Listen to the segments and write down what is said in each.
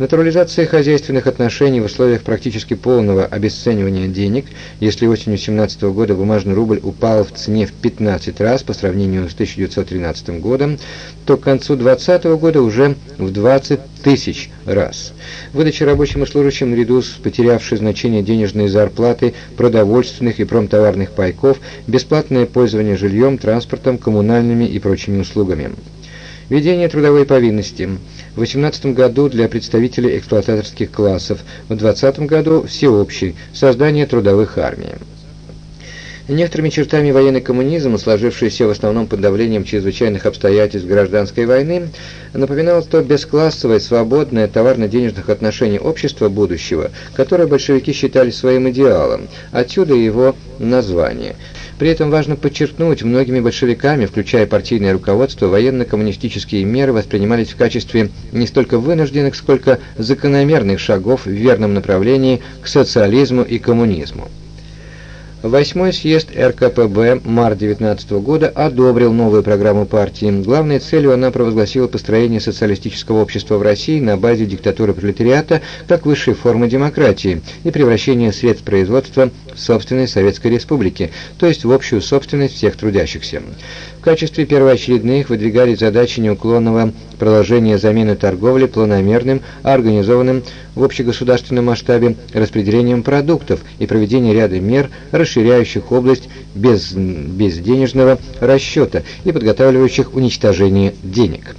Натурализация хозяйственных отношений в условиях практически полного обесценивания денег, если осенью 17 года бумажный рубль упал в цене в 15 раз по сравнению с 1913 годом, то к концу 20 года уже в 20 тысяч раз. Выдача рабочим и служащим наряду с потерявшей значение денежной зарплаты, продовольственных и промтоварных пайков, бесплатное пользование жильем, транспортом, коммунальными и прочими услугами. Введение трудовой повинности. В 18 году для представителей эксплуататорских классов, в 20 году всеобщий. Создание трудовых армий. Некоторыми чертами военный коммунизм, сложившийся в основном под давлением чрезвычайных обстоятельств гражданской войны, напоминал то бесклассовое, свободное товарно-денежных отношений общества будущего, которое большевики считали своим идеалом, отсюда его название – при этом важно подчеркнуть, многими большевиками, включая партийное руководство, военно-коммунистические меры воспринимались в качестве не столько вынужденных, сколько закономерных шагов в верном направлении к социализму и коммунизму. Восьмой съезд РКПБ март 19 года одобрил новую программу партии. Главной целью она провозгласила построение социалистического общества в России на базе диктатуры пролетариата как высшей формы демократии и превращение средств производства в собственность Советской Республики, то есть в общую собственность всех трудящихся. В качестве первоочередных выдвигались задачи неуклонного продолжения замены торговли планомерным, организованным в общегосударственном масштабе распределением продуктов и проведения ряда мер, расширяющих область без, безденежного расчета и подготавливающих уничтожение денег.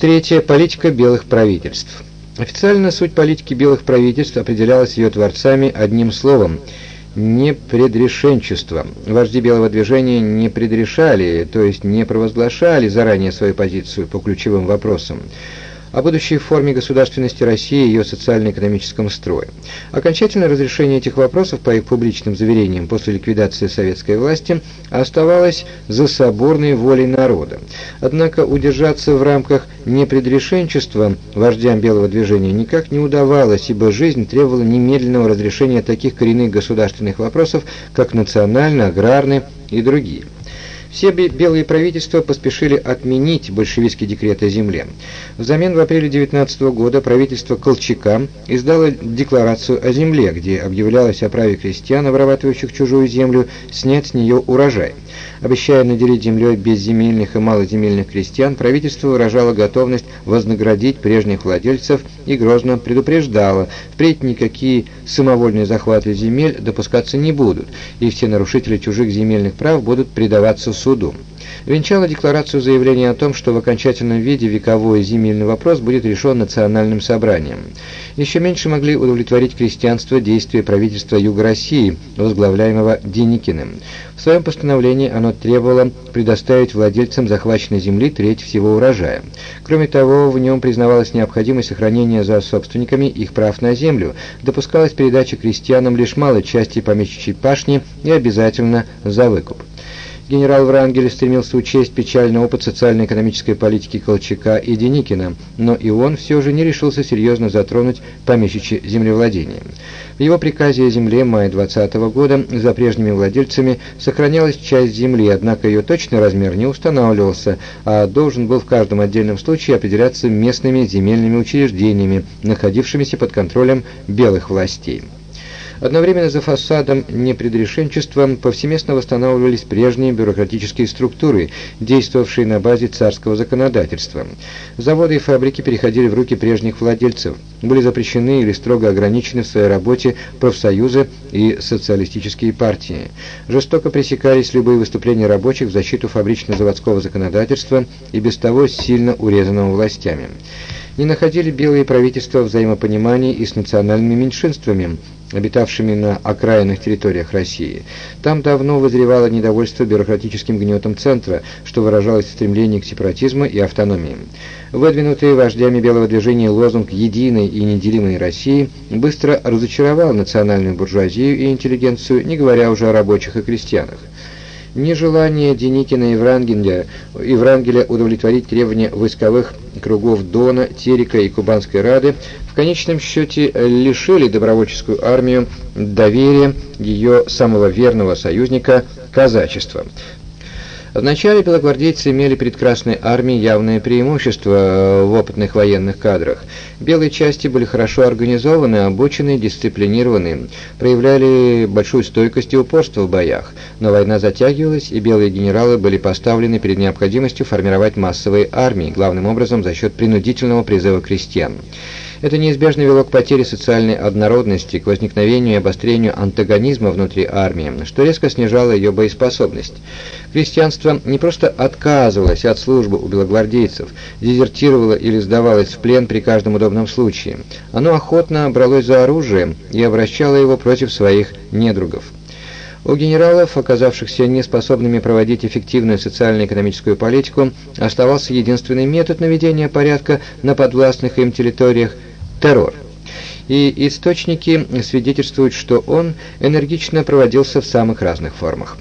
Третье. Политика белых правительств. Официально суть политики белых правительств определялась ее творцами одним словом – непредрешенчество. Вожди Белого движения не предрешали, то есть не провозглашали заранее свою позицию по ключевым вопросам о будущей форме государственности России и ее социально-экономическом строе. Окончательное разрешение этих вопросов по их публичным заверениям после ликвидации советской власти оставалось за соборной волей народа. Однако удержаться в рамках непредрешенчества вождям Белого движения никак не удавалось, ибо жизнь требовала немедленного разрешения таких коренных государственных вопросов, как национально, аграрный и другие. Все белые правительства поспешили отменить большевистский декрет о земле. Взамен в апреле 19 года правительство Колчака издало декларацию о земле, где объявлялось о праве крестьян, обрабатывающих чужую землю, снять с нее урожай. Обещая наделить землей безземельных и малоземельных крестьян, правительство выражало готовность вознаградить прежних владельцев и грозно предупреждало, впредь никакие самовольные захваты земель допускаться не будут, и все нарушители чужих земельных прав будут предаваться суду. Венчала декларацию заявление о том, что в окончательном виде вековой земельный вопрос будет решен национальным собранием. Еще меньше могли удовлетворить крестьянство действия правительства Юга России, возглавляемого Деникиным. В своем постановлении оно требовало предоставить владельцам захваченной земли треть всего урожая. Кроме того, в нем признавалась необходимость сохранения за собственниками их прав на землю, допускалась передача крестьянам лишь малой части помещичьей пашни и обязательно за выкуп. Генерал Врангель стремился учесть печальный опыт социально-экономической политики Колчака и Деникина, но и он все же не решился серьезно затронуть помещичье землевладение. В его приказе о земле мая 20 года за прежними владельцами сохранялась часть земли, однако ее точный размер не устанавливался, а должен был в каждом отдельном случае определяться местными земельными учреждениями, находившимися под контролем белых властей. Одновременно за фасадом непредрешенчества повсеместно восстанавливались прежние бюрократические структуры, действовавшие на базе царского законодательства. Заводы и фабрики переходили в руки прежних владельцев, были запрещены или строго ограничены в своей работе профсоюзы и социалистические партии. Жестоко пресекались любые выступления рабочих в защиту фабрично-заводского законодательства и без того сильно урезанного властями не находили белые правительства взаимопонимания и с национальными меньшинствами, обитавшими на окраинных территориях России. Там давно вызревало недовольство бюрократическим гнетом центра, что выражалось в стремлении к сепаратизму и автономии. Выдвинутый вождями белого движения лозунг «Единой и неделимой России» быстро разочаровал национальную буржуазию и интеллигенцию, не говоря уже о рабочих и крестьянах. Нежелание Деникина и Врангеля, и Врангеля удовлетворить требования войсковых кругов Дона, Терека и Кубанской Рады в конечном счете лишили добровольческую армию доверия ее самого верного союзника – казачества. Вначале белогвардейцы имели перед Красной Армией явное преимущество э, в опытных военных кадрах. Белые части были хорошо организованы, обучены, дисциплинированы, проявляли большую стойкость и упорство в боях. Но война затягивалась, и белые генералы были поставлены перед необходимостью формировать массовые армии, главным образом за счет принудительного призыва крестьян. Это неизбежно вело к потере социальной однородности, к возникновению и обострению антагонизма внутри армии, что резко снижало ее боеспособность. Крестьянство не просто отказывалось от службы у белогвардейцев, дезертировало или сдавалось в плен при каждом удобном случае. Оно охотно бралось за оружие и обращало его против своих недругов. У генералов, оказавшихся неспособными проводить эффективную социально-экономическую политику, оставался единственный метод наведения порядка на подвластных им территориях – террор. И источники свидетельствуют, что он энергично проводился в самых разных формах.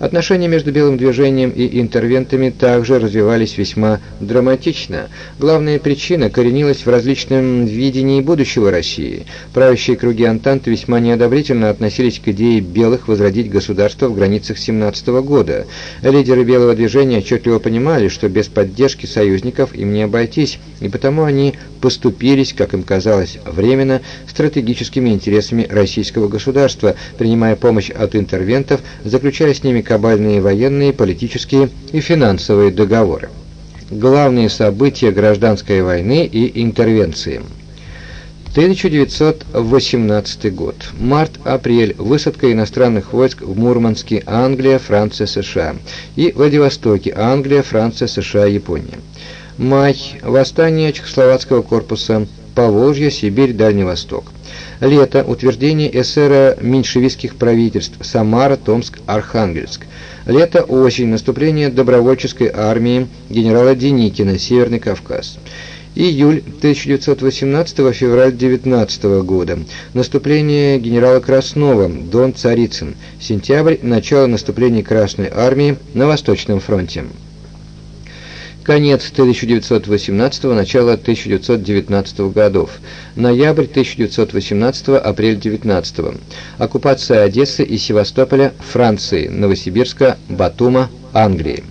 Отношения между белым движением и интервентами также развивались весьма драматично. Главная причина коренилась в различном видении будущего России. Правящие круги Антанты весьма неодобрительно относились к идее белых возродить государство в границах 17 года. Лидеры белого движения отчетливо понимали, что без поддержки союзников им не обойтись, и потому они поступились, как им казалось, временно стратегическими интересами российского государства, принимая помощь от интервентов, заключая с ними кабальные военные, политические и финансовые договоры. Главные события гражданской войны и интервенции. 1918 год. Март-апрель. Высадка иностранных войск в Мурманске, Англия, Франция, США. И Владивостоке, Англия, Франция, США, Япония. Май. Восстание Чехословацкого корпуса. Поволжье, Сибирь, Дальний Восток. Лето. Утверждение эсера меньшевистских правительств. Самара, Томск, Архангельск. Лето-осень. Наступление добровольческой армии генерала Деникина. Северный Кавказ. Июль 1918 февраль 19 года. Наступление генерала Краснова, Дон Царицын. Сентябрь. Начало наступления Красной Армии на Восточном фронте. Конец 1918 начало 1919 годов. Ноябрь 1918 апрель 19 Оккупация Одессы и Севастополя Франции, Новосибирска, Батума, Англии.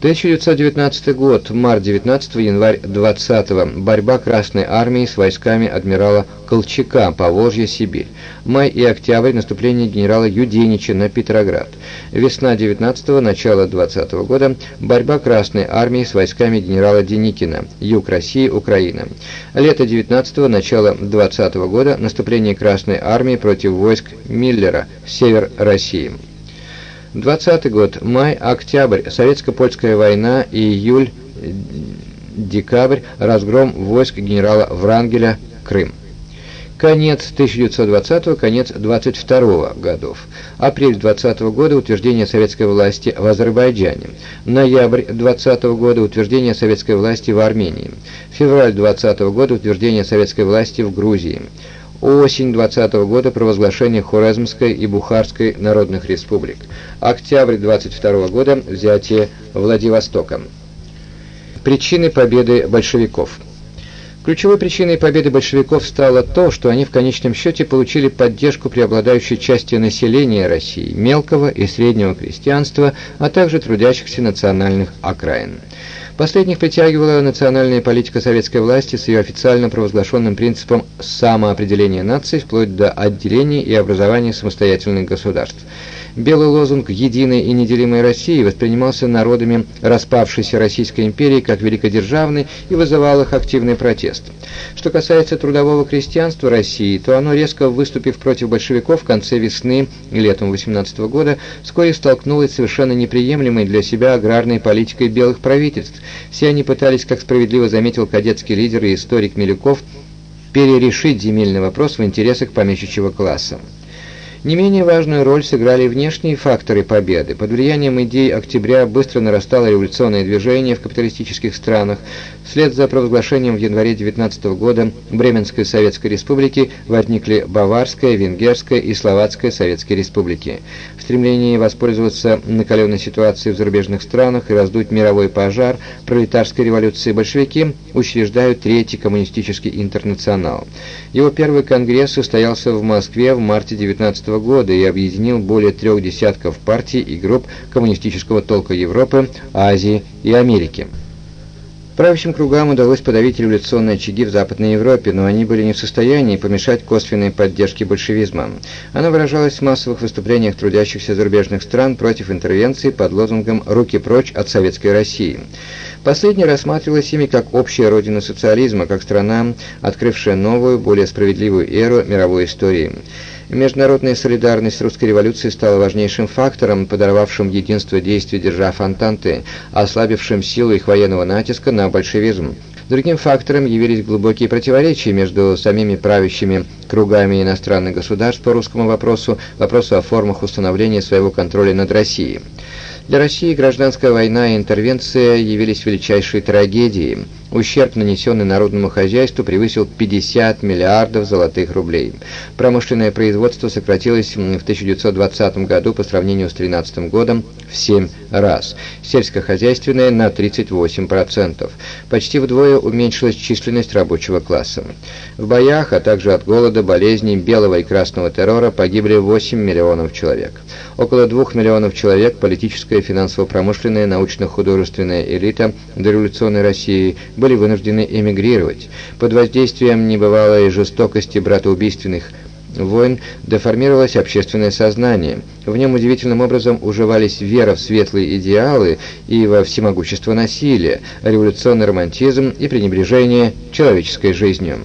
1919 год, март 19 январь 20 борьба Красной Армии с войсками адмирала Колчака, Поволжье, Сибирь. Май и октябрь, наступление генерала Юденича на Петроград. Весна 19 начало 20 года, борьба Красной Армии с войсками генерала Деникина, юг России, Украина. Лето 19 начало 20 года, наступление Красной Армии против войск Миллера, север России. 20 год. Май-октябрь. Советско-польская война. Июль-декабрь. Разгром войск генерала Врангеля. Крым. Конец 1920 конец 22 годов. Апрель 20 года утверждение советской власти в Азербайджане. Ноябрь 20 года утверждение советской власти в Армении. Февраль 20 года утверждение советской власти в Грузии. Осень 20 -го года провозглашение Хорезмской и Бухарской народных республик. Октябрь 22 -го года взятие Владивостока. Причины победы большевиков. Ключевой причиной победы большевиков стало то, что они в конечном счете получили поддержку преобладающей части населения России, мелкого и среднего крестьянства, а также трудящихся национальных окраин. Последних притягивала национальная политика советской власти с ее официально провозглашенным принципом самоопределения наций вплоть до отделения и образования самостоятельных государств. Белый лозунг «Единой и неделимой России» воспринимался народами распавшейся Российской империи как великодержавный и вызывал их активный протест. Что касается трудового крестьянства России, то оно, резко выступив против большевиков в конце весны и летом 18 года, вскоре столкнулось с совершенно неприемлемой для себя аграрной политикой белых правительств. Все они пытались, как справедливо заметил кадетский лидер и историк Милюков, перерешить земельный вопрос в интересах помещичьего класса. Не менее важную роль сыграли внешние факторы победы. Под влиянием идей октября быстро нарастало революционное движение в капиталистических странах. Вслед за провозглашением в январе 19 года Бременской Советской Республики возникли Баварская, Венгерская и Словацкая Советские Республики. В стремлении воспользоваться накаленной ситуацией в зарубежных странах и раздуть мировой пожар пролетарской революции большевики учреждают Третий коммунистический интернационал. Его первый конгресс состоялся в Москве в марте 19 года и объединил более трех десятков партий и групп коммунистического толка Европы, Азии и Америки. Правящим кругам удалось подавить революционные очаги в Западной Европе, но они были не в состоянии помешать косвенной поддержке большевизма. Она выражалась в массовых выступлениях трудящихся зарубежных стран против интервенции под лозунгом «Руки прочь от советской России». Последняя рассматривалась ими как общая родина социализма, как страна, открывшая новую, более справедливую эру мировой истории. Международная солидарность русской революции стала важнейшим фактором, подорвавшим единство действий держав Антанты, ослабившим силу их военного натиска на большевизм. Другим фактором явились глубокие противоречия между самими правящими кругами иностранных государств по русскому вопросу, вопросу о формах установления своего контроля над Россией. Для России гражданская война и интервенция явились величайшей трагедией. Ущерб, нанесенный народному хозяйству, превысил 50 миллиардов золотых рублей. Промышленное производство сократилось в 1920 году по сравнению с 2013 годом в 7 раз, сельскохозяйственное на 38%. Почти вдвое уменьшилась численность рабочего класса. В боях, а также от голода, болезней, белого и красного террора погибли 8 миллионов человек. Около 2 миллионов человек политическая, финансово-промышленная, научно-художественная элита дореволюционной России были вынуждены эмигрировать. Под воздействием небывалой жестокости братоубийственных войн деформировалось общественное сознание. В нем удивительным образом уживались вера в светлые идеалы и во всемогущество насилия, революционный романтизм и пренебрежение человеческой жизнью.